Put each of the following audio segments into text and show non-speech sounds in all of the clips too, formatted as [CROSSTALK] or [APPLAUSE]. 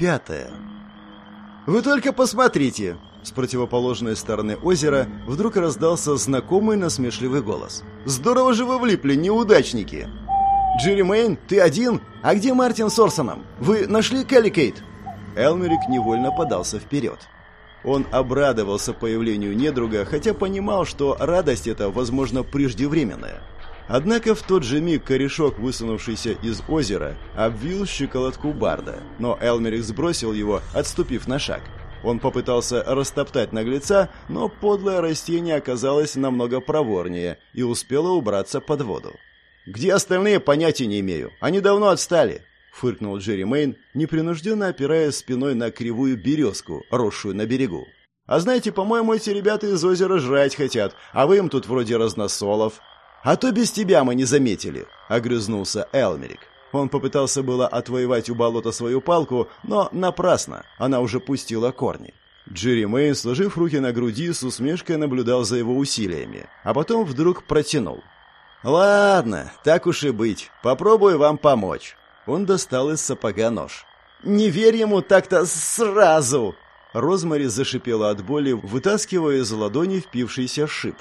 Пятое. «Вы только посмотрите!» С противоположной стороны озера вдруг раздался знакомый насмешливый голос. «Здорово же вы влипли, неудачники!» «Джерри Мэйн, ты один? А где Мартин с Орсоном? Вы нашли Келли Кейт?» Элмерик невольно подался вперед. Он обрадовался появлению недруга, хотя понимал, что радость эта, возможно, преждевременная. Однако в тот же миг корешок, высунувшийся из озера, обвил щеколотку Барда, но Элмерик сбросил его, отступив на шаг. Он попытался растоптать наглеца, но подлое растение оказалось намного проворнее и успело убраться под воду. «Где остальные, понятия не имею. Они давно отстали», — фыркнул Джерри Мейн, непринужденно опираясь спиной на кривую березку, росшую на берегу. «А знаете, по-моему, эти ребята из озера жрать хотят, а вы им тут вроде разносолов. «А то без тебя мы не заметили», — огрызнулся Элмерик. Он попытался было отвоевать у болота свою палку, но напрасно, она уже пустила корни. Джерри Мэйн, сложив руки на груди, с усмешкой наблюдал за его усилиями, а потом вдруг протянул. «Ладно, так уж и быть, попробую вам помочь». Он достал из сапога нож. «Не верь ему так-то сразу!» Розмари зашипела от боли, вытаскивая из ладони впившийся шип.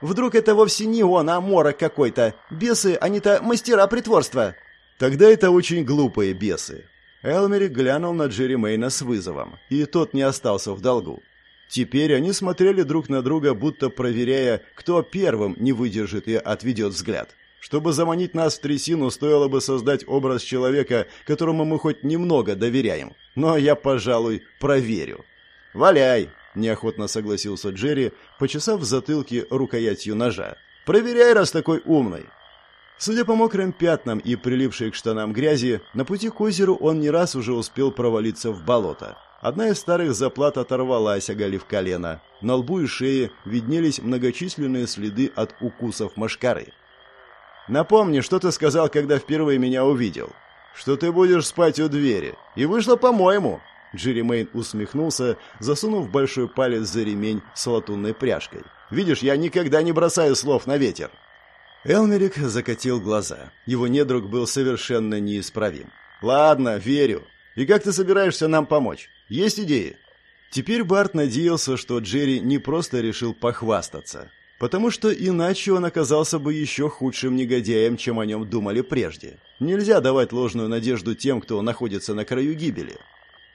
Вдруг это вовсе не он, а морок какой-то. Бесы, они-то мастера притворства. Тогда это очень глупые бесы. Элмерик глянул на Джерри Мэйна с вызовом, и тот не остался в долгу. Теперь они смотрели друг на друга, будто проверяя, кто первым не выдержит и отведет взгляд. Чтобы заманить нас в трясину, стоило бы создать образ человека, которому мы хоть немного доверяем. Но я, пожалуй, проверю. «Валяй!» Неохотно согласился Джерри, почесав в затылке рукоятью ножа. Проверяй, раз такой умный. Судя по мокрым пятнам и прилипшей к штанам грязи, на пути к озеру он не раз уже успел провалиться в болото. Одна из старых заплат оторвалась, оголив колено. На лбу и шее виднелись многочисленные следы от укусов мошкары. «Напомни, что ты сказал, когда впервые меня увидел?» «Что ты будешь спать у двери. И вышло по-моему», Джерри Мэйн усмехнулся, засунув большой палец за ремень с латунной пряжкой. «Видишь, я никогда не бросаю слов на ветер!» Элмерик закатил глаза. Его недруг был совершенно неисправим. «Ладно, верю. И как ты собираешься нам помочь? Есть идеи?» Теперь Барт надеялся, что Джерри не просто решил похвастаться, потому что иначе он оказался бы еще худшим негодяем, чем о нем думали прежде. Нельзя давать ложную надежду тем, кто находится на краю гибели.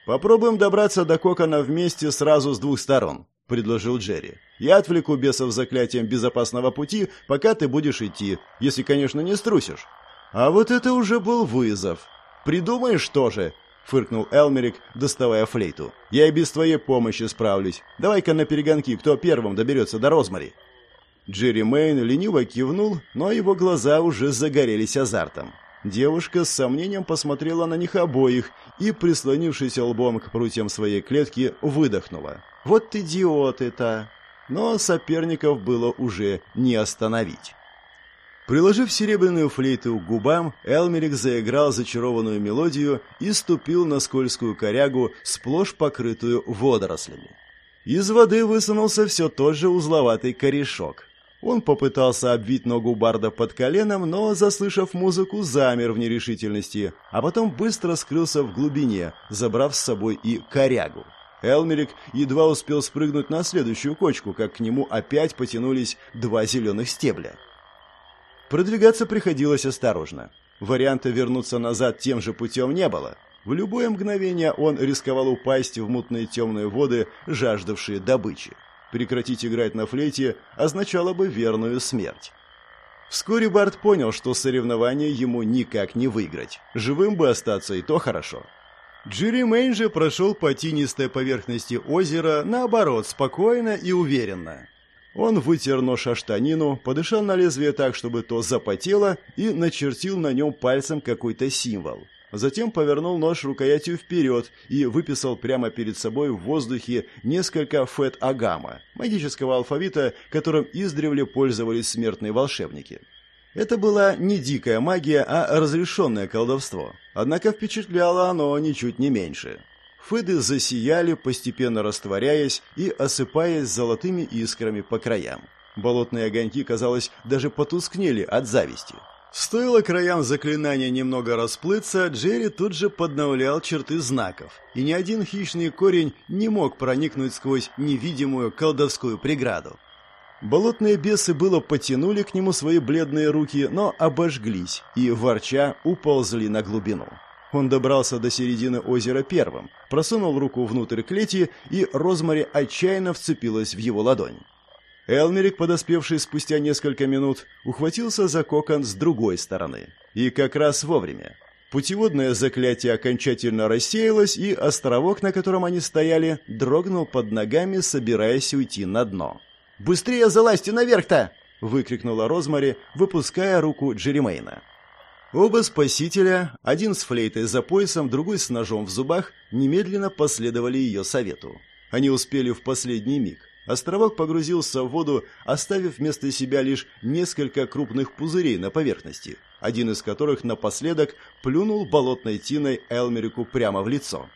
«Попробуем добраться до кокона вместе сразу с двух сторон», — предложил Джерри. «Я отвлеку бесов заклятием безопасного пути, пока ты будешь идти, если, конечно, не струсишь». А вот это уже был вызов. «Придумаешь тоже?» — фыркнул Элмерик, доставая флейту. «Я и без твоей помощи справлюсь. Давай-ка на перегонки, кто первым доберется до Розмари». Джерри Мэйн лениво кивнул, но его глаза уже загорелись азартом. Девушка с сомнением посмотрела на них обоих и, прислонившись лбом к прутьям своей клетки, выдохнула. «Вот идиоты-то!» Но соперников было уже не остановить. Приложив серебряную флейту к губам, Элмерик заиграл зачарованную мелодию и ступил на скользкую корягу, сплошь покрытую водорослями. Из воды высунулся все тот же узловатый корешок. Он попытался обвить ногу Барда под коленом, но, заслышав музыку, замер в нерешительности, а потом быстро скрылся в глубине, забрав с собой и корягу. Элмерик едва успел спрыгнуть на следующую кочку, как к нему опять потянулись два зеленых стебля. Продвигаться приходилось осторожно. Варианта вернуться назад тем же путем не было. В любое мгновение он рисковал упасть в мутные темные воды, жаждавшие добычи. Прекратить играть на флейте означало бы верную смерть. Вскоре Барт понял, что соревнование ему никак не выиграть. Живым бы остаться и то хорошо. Джерри Мэйн же прошел по тинистой поверхности озера, наоборот, спокойно и уверенно. Он вытер нож о штанину, подышал на лезвие так, чтобы то запотело, и начертил на нем пальцем какой-то символ. Затем повернул нож рукоятью вперед и выписал прямо перед собой в воздухе несколько фет-агама, магического алфавита, которым издревле пользовались смертные волшебники. Это была не дикая магия, а разрешенное колдовство. Однако впечатляло оно ничуть не меньше. Феды засияли, постепенно растворяясь и осыпаясь золотыми искрами по краям. Болотные огоньки, казалось, даже потускнели от зависти. Стоило краям заклинания немного расплыться, Джерри тут же подновлял черты знаков, и ни один хищный корень не мог проникнуть сквозь невидимую колдовскую преграду. Болотные бесы было потянули к нему свои бледные руки, но обожглись и, ворча, уползли на глубину. Он добрался до середины озера первым, просунул руку внутрь клети, и Розмари отчаянно вцепилась в его ладонь. Элмерик, подоспевший спустя несколько минут, ухватился за кокон с другой стороны. И как раз вовремя. Путеводное заклятие окончательно рассеялось, и островок, на котором они стояли, дрогнул под ногами, собираясь уйти на дно. «Быстрее залазьте наверх-то!» — выкрикнула Розмари, выпуская руку Джеремейна. Оба спасителя, один с флейтой за поясом, другой с ножом в зубах, немедленно последовали ее совету. Они успели в последний миг. Островок погрузился в воду, оставив вместо себя лишь несколько крупных пузырей на поверхности, один из которых напоследок плюнул болотной тиной Элмерику прямо в лицо.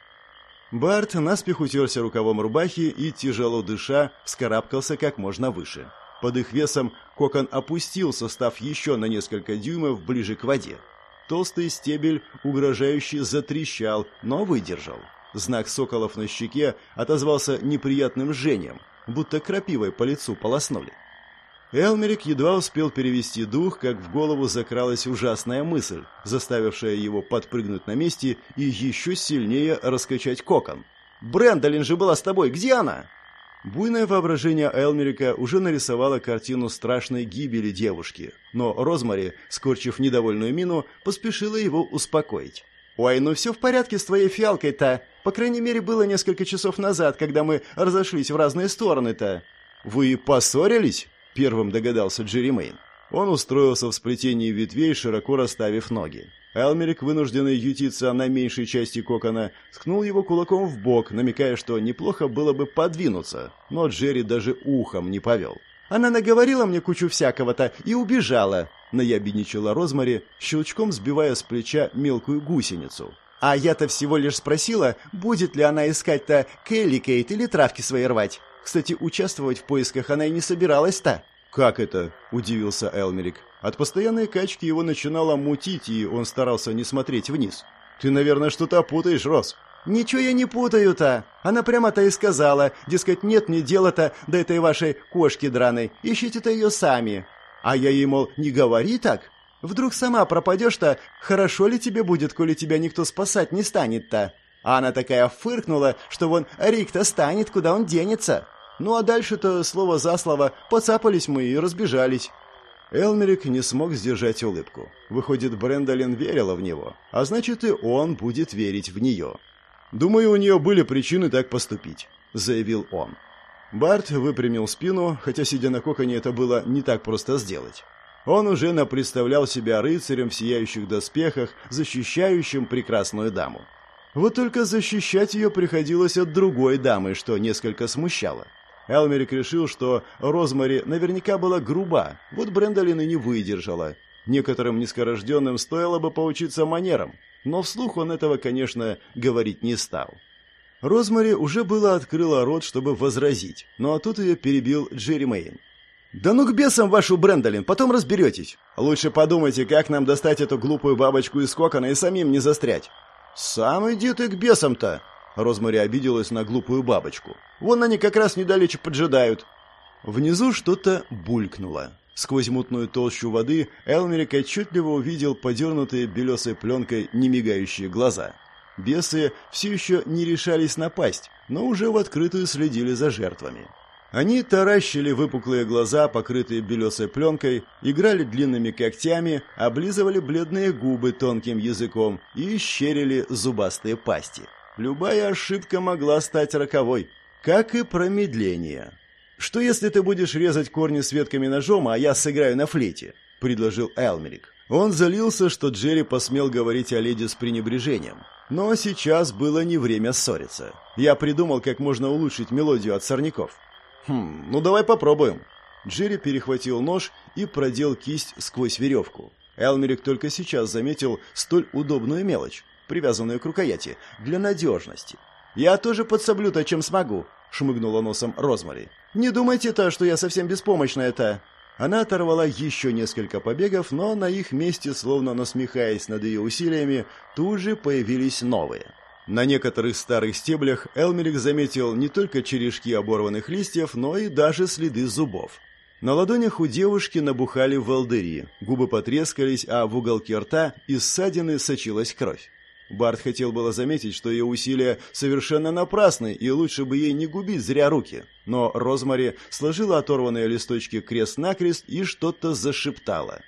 Барт наспех утерся рукавом рубахи и, тяжело дыша, вскарабкался как можно выше. Под их весом кокон опустился, став еще на несколько дюймов ближе к воде. Толстый стебель угрожающе затрещал, но выдержал. Знак соколов на щеке отозвался неприятным жжением – будто крапивой по лицу полоснули. Элмерик едва успел перевести дух, как в голову закралась ужасная мысль, заставившая его подпрыгнуть на месте и еще сильнее раскачать кокон. «Брэндолин же была с тобой! Где она?» Буйное воображение Элмерика уже нарисовало картину страшной гибели девушки, но Розмари, скорчив недовольную мину, поспешила его успокоить. «Ой, ну все в порядке с твоей фиалкой-то. По крайней мере, было несколько часов назад, когда мы разошлись в разные стороны-то». «Вы поссорились?» — первым догадался Джерри Мэйн. Он устроился в сплетении ветвей, широко расставив ноги. Элмерик, вынужденный ютиться на меньшей части кокона, ткнул его кулаком в бок, намекая, что неплохо было бы подвинуться, но Джерри даже ухом не повел. «Она наговорила мне кучу всякого-то и убежала наябедничала Розмари, щелчком сбивая с плеча мелкую гусеницу. «А я-то всего лишь спросила, будет ли она искать-то Келли Кейт или травки свои рвать. Кстати, участвовать в поисках она и не собиралась-то». «Как это?» – удивился Элмерик. От постоянной качки его начинало мутить, и он старался не смотреть вниз. «Ты, наверное, что-то путаешь, Роз». «Ничего я не путаю-то. Она прямо-то и сказала, дескать, нет мне дела-то до этой вашей кошки драной. Ищите-то ее сами. А я ей, мол, не говори так. Вдруг сама пропадешь-то, хорошо ли тебе будет, коли тебя никто спасать не станет-то? А она такая фыркнула, что вон Рик-то станет, куда он денется. Ну а дальше-то слово за слово поцапались мы и разбежались. Элмерик не смог сдержать улыбку. Выходит, Брэндолин верила в него, а значит и он будет верить в нее. «Думаю, у нее были причины так поступить», — заявил он. Барт выпрямил спину, хотя, сидя на коконе, это было не так просто сделать. Он уже напредставлял себя рыцарем в сияющих доспехах, защищающим прекрасную даму. Вот только защищать ее приходилось от другой дамы, что несколько смущало. Элмерик решил, что Розмари наверняка была груба, вот Брэндолин и не выдержала. Некоторым низкорожденным стоило бы поучиться манерам, но вслух он этого, конечно, говорить не стал. Розмари уже было открыла рот, чтобы возразить, но тут ее перебил Джерри Мэйн. «Да ну к бесам вашу Брэндолин, потом разберетесь. Лучше подумайте, как нам достать эту глупую бабочку из кокона и самим не застрять». «Сам иди ты к бесам-то!» Розмари обиделась на глупую бабочку. «Вон они как раз недалече поджидают». Внизу что-то булькнуло. Сквозь мутную толщу воды Элмерик отчетливо увидел подернутые белесой пленкой немигающие глаза. Бесы все еще не решались напасть, но уже в открытую следили за жертвами. Они таращили выпуклые глаза, покрытые белесой пленкой, играли длинными когтями, облизывали бледные губы тонким языком и щерили зубастые пасти. Любая ошибка могла стать роковой, как и промедление. «Что если ты будешь резать корни с ветками ножом, а я сыграю на флейте?» – предложил Элмерик. Он залился, что Джерри посмел говорить о леди с пренебрежением. Но сейчас было не время ссориться. Я придумал, как можно улучшить мелодию от сорняков. Хм, ну давай попробуем. Джерри перехватил нож и продел кисть сквозь веревку. Элмерик только сейчас заметил столь удобную мелочь, привязанную к рукояти, для надежности. «Я тоже подсоблю-то, чем смогу», — шмыгнула носом Розмари. «Не думайте-то, что я совсем беспомощная-то». Она оторвала еще несколько побегов, но на их месте, словно насмехаясь над ее усилиями, тут же появились новые. На некоторых старых стеблях Элмерик заметил не только черешки оборванных листьев, но и даже следы зубов. На ладонях у девушки набухали волдыри, губы потрескались, а в уголке рта из ссадины сочилась кровь. Барт хотел было заметить, что ее усилия совершенно напрасны, и лучше бы ей не губить зря руки. Но Розмари сложила оторванные листочки крест-накрест и что-то зашептала.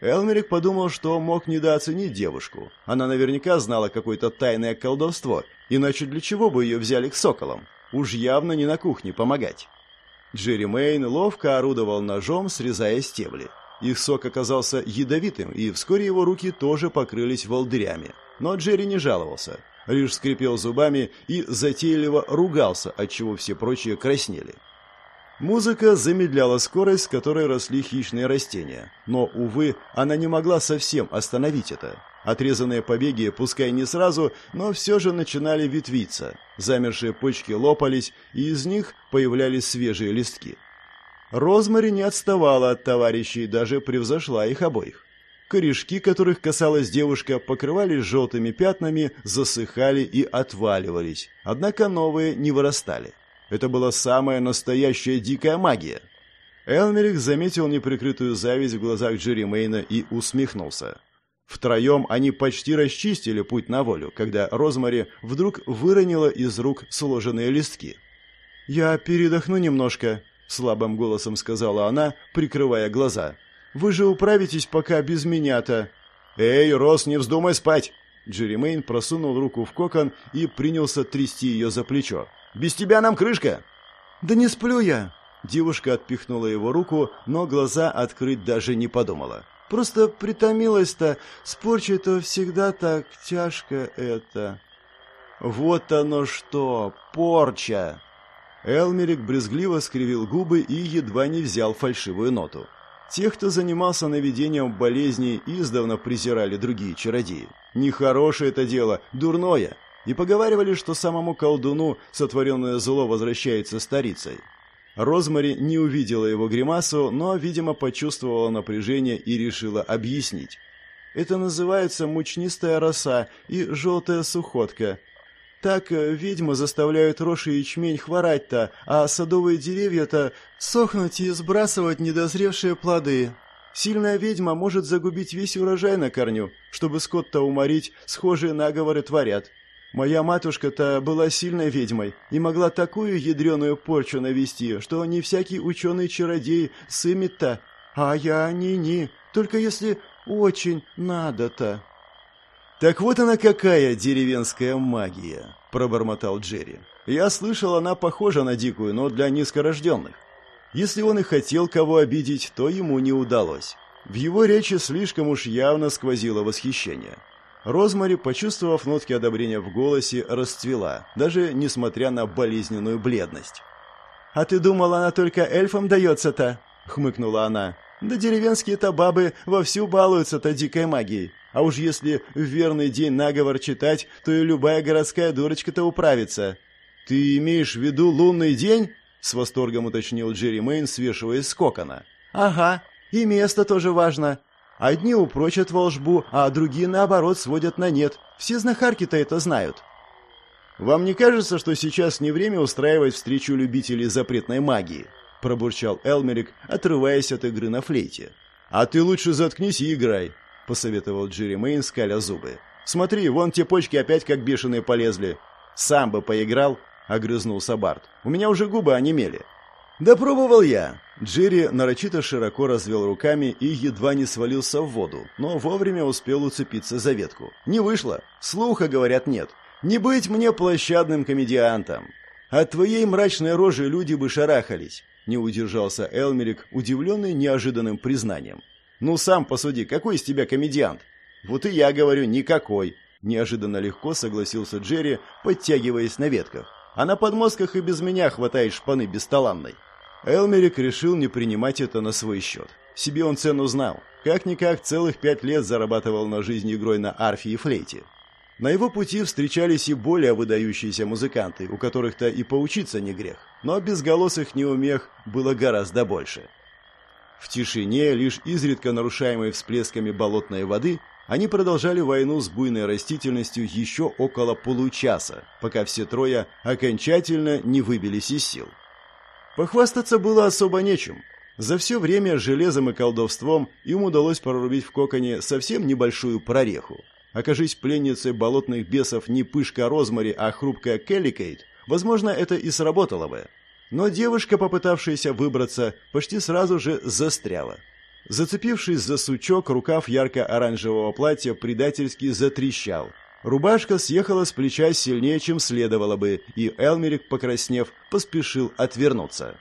Элмерик подумал, что мог недооценить девушку. Она наверняка знала какое-то тайное колдовство, иначе для чего бы ее взяли к соколам? Уж явно не на кухне помогать. Джерри Мейн ловко орудовал ножом, срезая стебли. Их сок оказался ядовитым, и вскоре его руки тоже покрылись волдырями. Но Джерри не жаловался, лишь скрипел зубами и затейливо ругался, отчего все прочие краснели. Музыка замедляла скорость, с которой росли хищные растения. Но, увы, она не могла совсем остановить это. Отрезанные побеги, пускай не сразу, но все же начинали ветвиться. Замершие почки лопались, и из них появлялись свежие листки. Розмари не отставала от товарищей, даже превзошла их обоих. Корешки, которых касалась девушка, покрывались желтыми пятнами, засыхали и отваливались. Однако новые не вырастали. Это была самая настоящая дикая магия. Элмерик заметил неприкрытую зависть в глазах Джерри Мейна и усмехнулся. Втроем они почти расчистили путь на волю, когда Розмари вдруг выронила из рук сложенные листки. «Я передохну немножко», — слабым голосом сказала она, прикрывая глаза. Вы же управитесь пока без меня-то». «Эй, Рос, не вздумай спать!» Джерри Мэйн просунул руку в кокон и принялся трясти ее за плечо. «Без тебя нам крышка!» «Да не сплю я!» Девушка отпихнула его руку, но глаза открыть даже не подумала. «Просто притомилась-то. С порчей-то всегда так тяжко это». «Вот оно что! Порча!» Элмерик брезгливо скривил губы и едва не взял фальшивую ноту. Тех, кто занимался наведением болезней, издавна презирали другие чародеи. Нехорошее это дело, дурное. И поговаривали, что самому колдуну сотворенное зло возвращается старицей. Розмари не увидела его гримасу, но, видимо, почувствовала напряжение и решила объяснить. Это называется мучнистая роса и желтая сухотка. Так э, ведьмы заставляют рожь и ячмень хворать-то, а садовые деревья-то сохнуть и сбрасывать недозревшие плоды. Сильная ведьма может загубить весь урожай на корню, чтобы скот-то уморить, схожие наговоры творят. Моя матушка-то была сильной ведьмой и могла такую ядреную порчу навести, что не всякий ученый-чародей сымет-то, а я ни-ни, только если очень надо-то». «Так вот она какая деревенская магия!» – пробормотал Джерри. «Я слышал, она похожа на дикую, но для низкорожденных. Если он и хотел кого обидеть, то ему не удалось. В его речи слишком уж явно сквозило восхищение. Розмари, почувствовав нотки одобрения в голосе, расцвела, даже несмотря на болезненную бледность. «А ты думал, она только эльфам дается-то?» — хмыкнула она. «Да деревенские-то бабы вовсю балуются-то дикой магией. А уж если в верный день наговор читать, то и любая городская дурочка-то управится. Ты имеешь в виду лунный день? С восторгом уточнил Джерри Мэйн, свешиваясь с кокона. Ага, и место тоже важно. Одни упрочат волшбу, а другие, наоборот, сводят на нет. Все знахарки-то это знают. «Вам не кажется, что сейчас не время устраивать встречу любителей запретной магии?» – пробурчал Элмерик, отрываясь от игры на флейте. «А ты лучше заткнись и играй. — посоветовал Джерри Мэйн, скаля зубы. «Смотри, вон те почки опять как бешеные полезли». «Сам бы поиграл», — огрызнулся Барт. «У меня уже губы онемели». «Да пробовал я!» Джерри нарочито широко развел руками и едва не свалился в воду, но вовремя успел уцепиться за ветку. «Не вышло. Слуха, говорят, нет. Не быть мне площадным комедиантом. От твоей мрачной рожи люди бы шарахались», — не удержался Элмерик, удивленный неожиданным признанием. Ну сам посуди, какой из тебя комедиант? Вот и я говорю, никакой. Неожиданно легко согласился Джерри, подтягиваясь на ветках. А на подмостках и без меня хватает шпаны бесталанной. Элмерик решил не принимать это на свой счет. Себе он цену знал. Как-никак целых пять лет зарабатывал на жизнь игрой на арфе и флейте. На его пути встречались и более выдающиеся музыканты, у которых-то и поучиться не грех. Но безголосых неумех было гораздо больше. В тишине, лишь изредка нарушаемой всплесками болотной воды, они продолжали войну с буйной растительностью еще около получаса, пока все трое окончательно не выбились из сил. Похвастаться было особо нечем. За все время железом и колдовством им удалось прорубить в коконе совсем небольшую прореху. Окажись пленницей болотных бесов не пышка Розмари, а хрупкая Келликейт, возможно, это и сработало бы. Но девушка, попытавшаяся выбраться, почти сразу же застряла. Зацепившись за сучок, рукав ярко-оранжевого платья предательски затрещал. Рубашка съехала с плеча сильнее, чем следовало бы, и Элмерик, покраснев, поспешил отвернуться.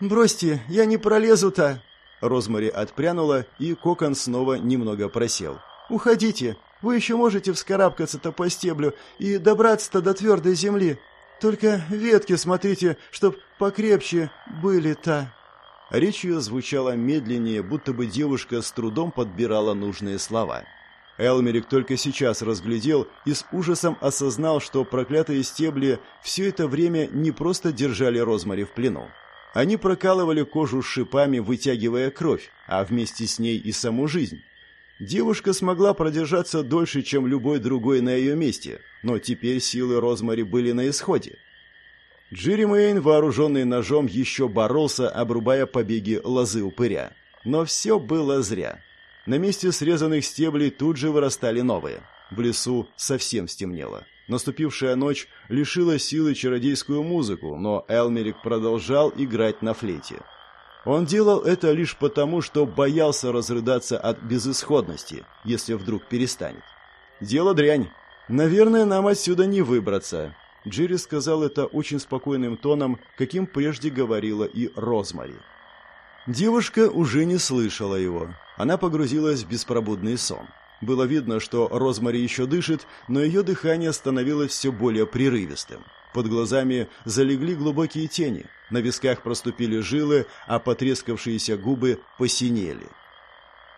«Бросьте, я не пролезу-то!» Розмари отпрянула, и кокон снова немного просел. «Уходите, вы еще можете вскарабкаться-то по стеблю и добраться-то до твердой земли. Только ветки смотрите, чтоб покрепче были-то». Речь ее звучала медленнее, будто бы девушка с трудом подбирала нужные слова. Элмерик только сейчас разглядел и с ужасом осознал, что проклятые стебли все это время не просто держали Розмари в плену. Они прокалывали кожу шипами, вытягивая кровь, а вместе с ней и саму жизнь. Девушка смогла продержаться дольше, чем любой другой на ее месте, но теперь силы Розмари были на исходе. Джерри Мэйн, вооруженный ножом, еще боролся, обрубая побеги лозы упыря. Но все было зря. На месте срезанных стеблей тут же вырастали новые. В лесу совсем стемнело. Наступившая ночь лишила силы чародейскую музыку, но Элмерик продолжал играть на флейте. Он делал это лишь потому, что боялся разрыдаться от безысходности, если вдруг перестанет. Дело дрянь. Наверное, нам отсюда не выбраться. Джерри сказал это очень спокойным тоном, каким прежде говорила и Розмари. Девушка уже не слышала его. Она погрузилась в беспробудный сон. Было видно, что Розмари еще дышит, но ее дыхание становилось все более прерывистым. Под глазами залегли глубокие тени, на висках проступили жилы, а потрескавшиеся губы посинели.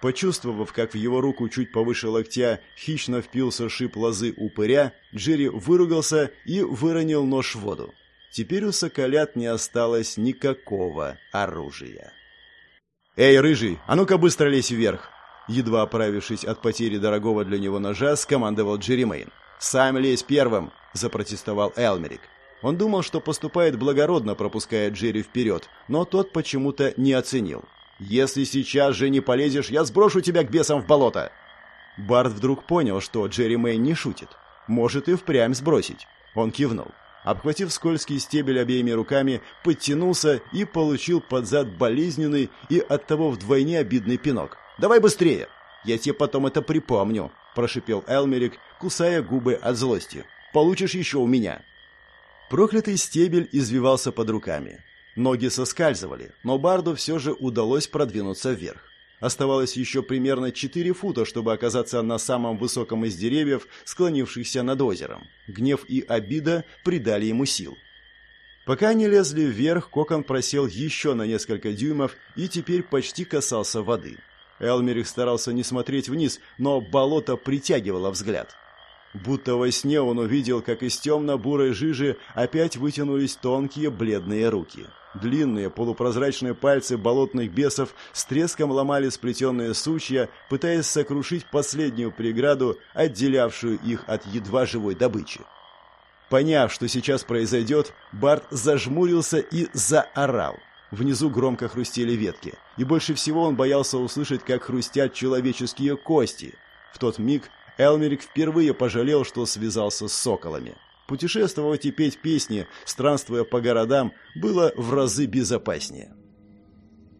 Почувствовав, как в его руку чуть повыше локтя хищно впился шип лозы упыря, Джерри выругался и выронил нож в воду. Теперь у соколят не осталось никакого оружия. «Эй, рыжий, а ну-ка быстро лезь вверх!» Едва оправившись от потери дорогого для него ножа, скомандовал Джерри Мэйн. «Сам лезь первым!» – запротестовал Элмерик. Он думал, что поступает благородно, пропуская Джерри вперед, но тот почему-то не оценил. «Если сейчас же не полезешь, я сброшу тебя к бесам в болото!» Барт вдруг понял, что Джерри Мэй не шутит. Может и впрямь сбросить. Он кивнул. Обхватив скользкий стебель обеими руками, подтянулся и получил под зад болезненный и оттого вдвойне обидный пинок. Давай быстрее! Я тебе потом это припомню!» – прошипел Элмерик, кусая губы от злости. «Получишь еще у меня!» Проклятый стебель извивался под руками. Ноги соскальзывали, но Барду все же удалось продвинуться вверх. Оставалось еще примерно 4 фута, чтобы оказаться на самом высоком из деревьев, склонившихся над озером. Гнев и обида придали ему сил. Пока они лезли вверх, кокон просел еще на несколько дюймов и теперь почти касался воды. Элмерих старался не смотреть вниз, но болото притягивало взгляд. Будто во сне он увидел, как из темно-бурой жижи опять вытянулись тонкие бледные руки. Длинные полупрозрачные пальцы болотных бесов с треском ломали сплетенные сучья, пытаясь сокрушить последнюю преграду, отделявшую их от едва живой добычи. Поняв, что сейчас произойдет, Барт зажмурился и заорал. Внизу громко хрустели ветки, и больше всего он боялся услышать, как хрустят человеческие кости. В тот миг Элмерик впервые пожалел, что связался с соколами. Путешествовать и петь песни, странствуя по городам, было в разы безопаснее.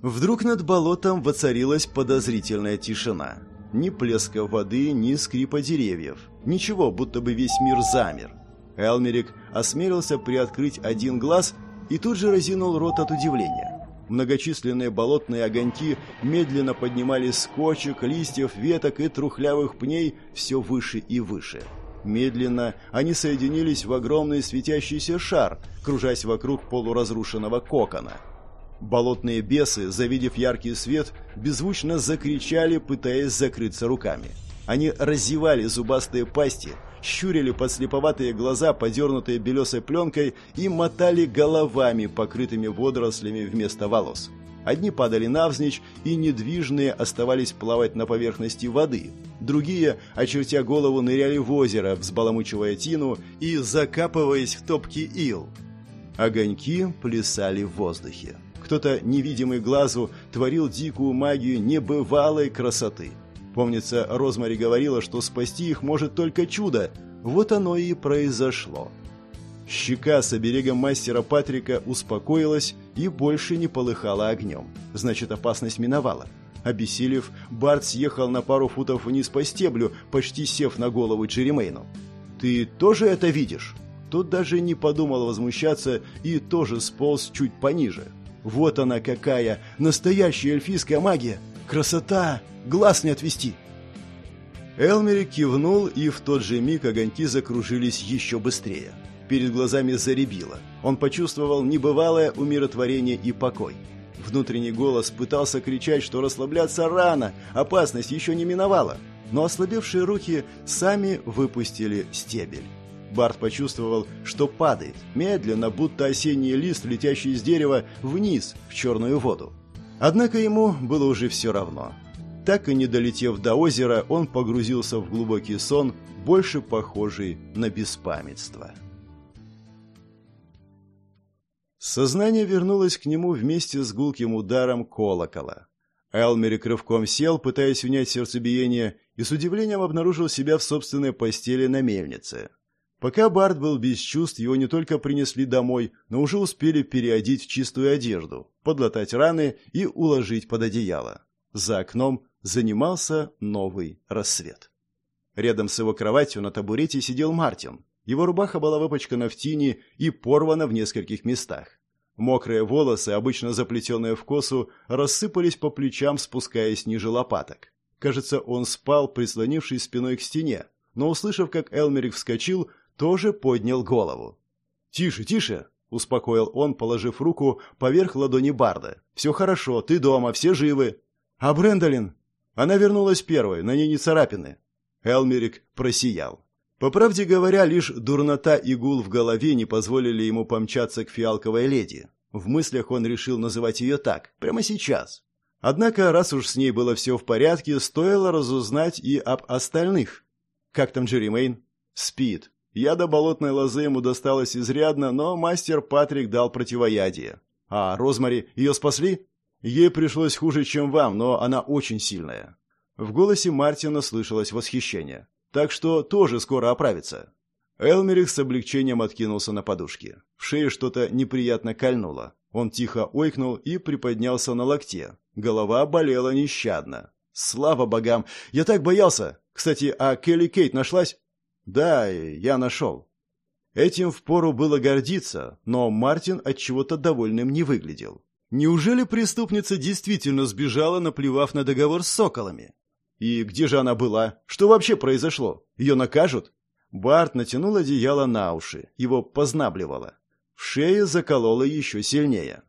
Вдруг над болотом воцарилась подозрительная тишина. Ни плеска воды, ни скрипа деревьев. Ничего, будто бы весь мир замер. Элмерик осмелился приоткрыть один глаз и тут же разинул рот от удивления. Многочисленные болотные огоньки медленно поднимались с кочек, листьев, веток и трухлявых пней все выше и выше. Медленно они соединились в огромный светящийся шар, кружась вокруг полуразрушенного кокона. Болотные бесы, завидев яркий свет, беззвучно закричали, пытаясь закрыться руками. Они разевали зубастые пасти – щурили подслеповатые глаза, подернутые белесой пленкой, и мотали головами, покрытыми водорослями вместо волос. Одни падали навзничь и недвижные оставались плавать на поверхности воды. Другие, очертя голову, ныряли в озеро, взбаламучивая тину и закапываясь в топкий ил. Огоньки плясали в воздухе. Кто-то, невидимый глазу, творил дикую магию небывалой красоты. Помнится, Розмари говорила, что спасти их может только чудо. Вот оно и произошло. Щека с оберегом мастера Патрика успокоилась и больше не полыхала огнем. Значит, опасность миновала. Обессилев, Барт съехал на пару футов вниз по стеблю, почти сев на голову Джеремейну. «Ты тоже это видишь?» Тот даже не подумал возмущаться и тоже сполз чуть пониже. «Вот она какая! Настоящая эльфийская магия! Красота! Глаз не отвести!» Элмери кивнул, и в тот же миг огоньки закружились еще быстрее. Перед глазами заребило. Он почувствовал небывалое умиротворение и покой. Внутренний голос пытался кричать, что расслабляться рано, опасность еще не миновала. Но ослабевшие руки сами выпустили стебель. Барт почувствовал, что падает, медленно, будто осенний лист, летящий из дерева, вниз, в черную воду. Однако ему было уже все равно. Так и не долетев до озера, он погрузился в глубокий сон, больше похожий на беспамятство. Сознание вернулось к нему вместе с гулким ударом колокола. Элмерик рывком сел, пытаясь унять сердцебиение, и с удивлением обнаружил себя в собственной постели на мельнице. Пока Барт был без чувств, его не только принесли домой, но уже успели переодеть в чистую одежду, подлатать раны и уложить под одеяло. За окном занимался новый рассвет. Рядом с его кроватью на табурете сидел Мартин. Его рубаха была выпачкана в тине и порвана в нескольких местах. Мокрые волосы, обычно заплетенные в косу, рассыпались по плечам, спускаясь ниже лопаток. Кажется, он спал, прислонившись спиной к стене, но, услышав, как Элмерик вскочил, тоже поднял голову. «Тише, тише!» — успокоил он, положив руку поверх ладони Барда. «Все хорошо, ты дома, все живы». «А Брэндолин?» Она вернулась первой, на ней не царапины. Элмерик просиял. По правде говоря, лишь дурнота и гул в голове не позволили ему помчаться к фиалковой леди. В мыслях он решил называть ее так, прямо сейчас. Однако, раз уж с ней было все в порядке, стоило разузнать и об остальных. Как там Джерри Мэйн? Спит. Яда болотной лозы ему досталось изрядно, но мастер Патрик дал противоядие. А Розмари, ее спасли? Ей пришлось хуже, чем вам, но она очень сильная. В голосе Мартина слышалось восхищение так что тоже скоро оправится. Элмерих с облегчением откинулся на подушке. В шее что-то неприятно кольнуло. Он тихо ойкнул и приподнялся на локте. Голова болела нещадно. «Слава богам! Я так боялся! Кстати, а Келли Кейт нашлась?» «Да, я нашел». Этим впору было гордиться, но Мартин от чего-то довольным не выглядел. Неужели преступница действительно сбежала, наплевав на договор с соколами? И где же она была? Что вообще произошло? Ее накажут? Барт натянул одеяло на уши. Его познабливало. В шее закололо еще сильнее.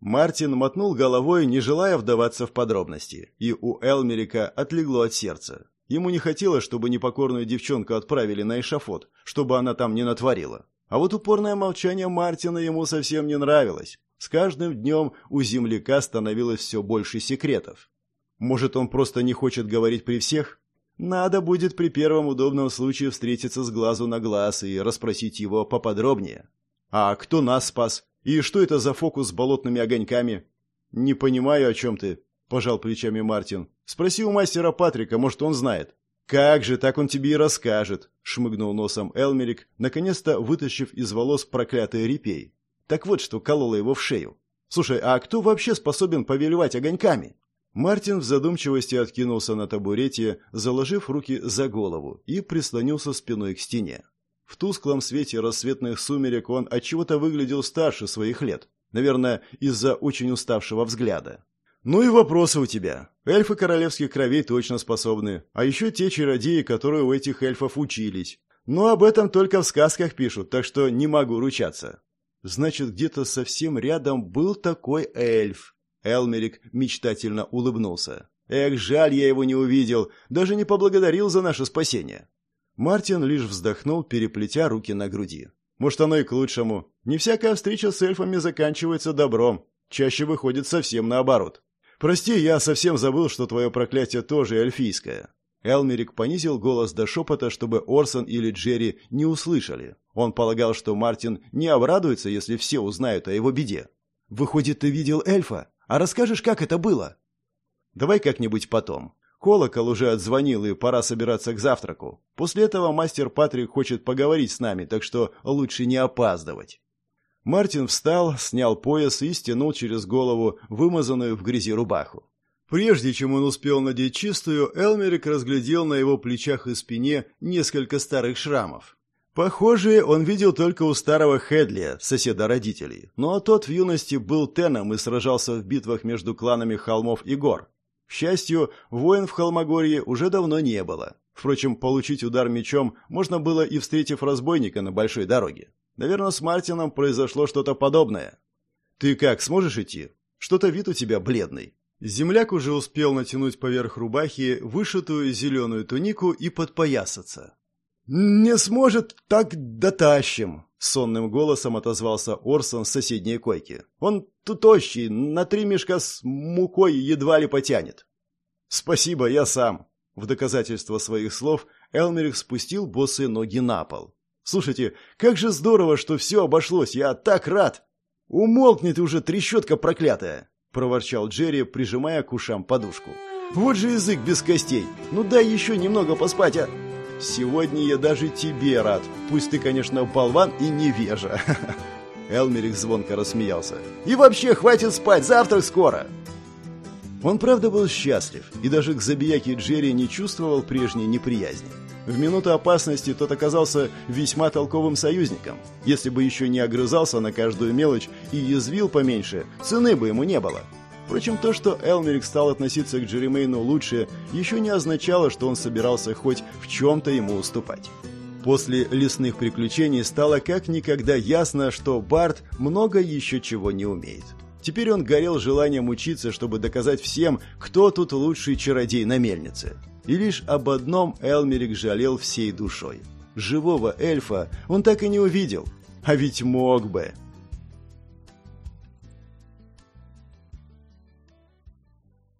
Мартин мотнул головой, не желая вдаваться в подробности, и у Элмерика отлегло от сердца. Ему не хотелось, чтобы непокорную девчонку отправили на эшафот, чтобы она там не натворила. А вот упорное молчание Мартина ему совсем не нравилось. С каждым днем у земляка становилось все больше секретов. Может, он просто не хочет говорить при всех? Надо будет при первом удобном случае встретиться с глазу на глаз и расспросить его поподробнее. А кто нас спас? И что это за фокус с болотными огоньками? Не понимаю, о чем ты, пожал плечами Мартин. Спроси у мастера Патрика, может, он знает. Как же, так он тебе и расскажет, шмыгнул носом Элмерик, наконец-то вытащив из волос проклятый репей. Так вот, что кололо его в шею. Слушай, а кто вообще способен повелевать огоньками? Мартин в задумчивости откинулся на табурете, заложив руки за голову, и прислонился спиной к стене. В тусклом свете рассветных сумерек он отчего-то выглядел старше своих лет, наверное, из-за очень уставшего взгляда. «Ну и вопросы у тебя. Эльфы королевских кровей точно способны, а еще те чародеи, которые у этих эльфов учились. Но об этом только в сказках пишут, так что не могу ручаться». «Значит, где-то совсем рядом был такой эльф», Элмерик мечтательно улыбнулся. «Эх, жаль, я его не увидел, даже не поблагодарил за наше спасение». Мартин лишь вздохнул, переплетя руки на груди. «Может, оно и к лучшему. Не всякая встреча с эльфами заканчивается добром. Чаще выходит совсем наоборот. Прости, я совсем забыл, что твое проклятие тоже эльфийское. Элмерик понизил голос до шепота, чтобы Орсон или Джерри не услышали. Он полагал, что Мартин не обрадуется, если все узнают о его беде. «Выходит, ты видел эльфа? А расскажешь, как это было?» «Давай как-нибудь потом. Колокол уже отзвонил, и пора собираться к завтраку. После этого мастер Патрик хочет поговорить с нами, так что лучше не опаздывать». Мартин встал, снял пояс и стянул через голову вымазанную в грязи рубаху. Прежде чем он успел надеть чистую, Элмерик разглядел на его плечах и спине несколько старых шрамов. Похожие он видел только у старого Хедли, соседа родителей, но тот в юности был Теном и сражался в битвах между кланами холмов и гор. К счастью, воин в Холмогорье уже давно не было. Впрочем, получить удар мечом можно было и встретив разбойника на большой дороге. Наверное, с Мартином произошло что-то подобное. «Ты как, сможешь идти? Что-то вид у тебя бледный». Земляк уже успел натянуть поверх рубахи вышитую зеленую тунику и подпоясаться. «Не сможет, так дотащим», — сонным голосом отозвался Орсон с соседней койки. «Он тут тощий, на три мешка с мукой едва ли потянет». «Спасибо, я сам». В доказательство своих слов Элмерих спустил босые ноги на пол. Слушайте, как же здорово, что все обошлось, я так рад!» «Умолкни ты уже, трещотка проклятая!» – проворчал Джерри, прижимая к ушам подушку. «Вот же язык без костей! Ну дай еще немного поспать, а!» «Сегодня я даже тебе рад, пусть ты, конечно, болван и невежа!» [LAUGHS] Элмерик звонко рассмеялся. «И вообще, хватит спать, завтрак скоро!» Он правда был счастлив, и даже к забияке Джерри не чувствовал прежней неприязни. В минуту опасности тот оказался весьма толковым союзником. Если бы еще не огрызался на каждую мелочь и язвил поменьше, цены бы ему не было. Впрочем, то, что Элмерик стал относиться к Джеремейну лучше, еще не означало, что он собирался хоть в чем-то ему уступать. После лесных приключений стало как никогда ясно, что Барт много еще чего не умеет. Теперь он горел желанием учиться, чтобы доказать всем, кто тут лучший чародей на мельнице. И лишь об одном Элмерик жалел всей душой. Живого эльфа он так и не увидел. А ведь мог бы.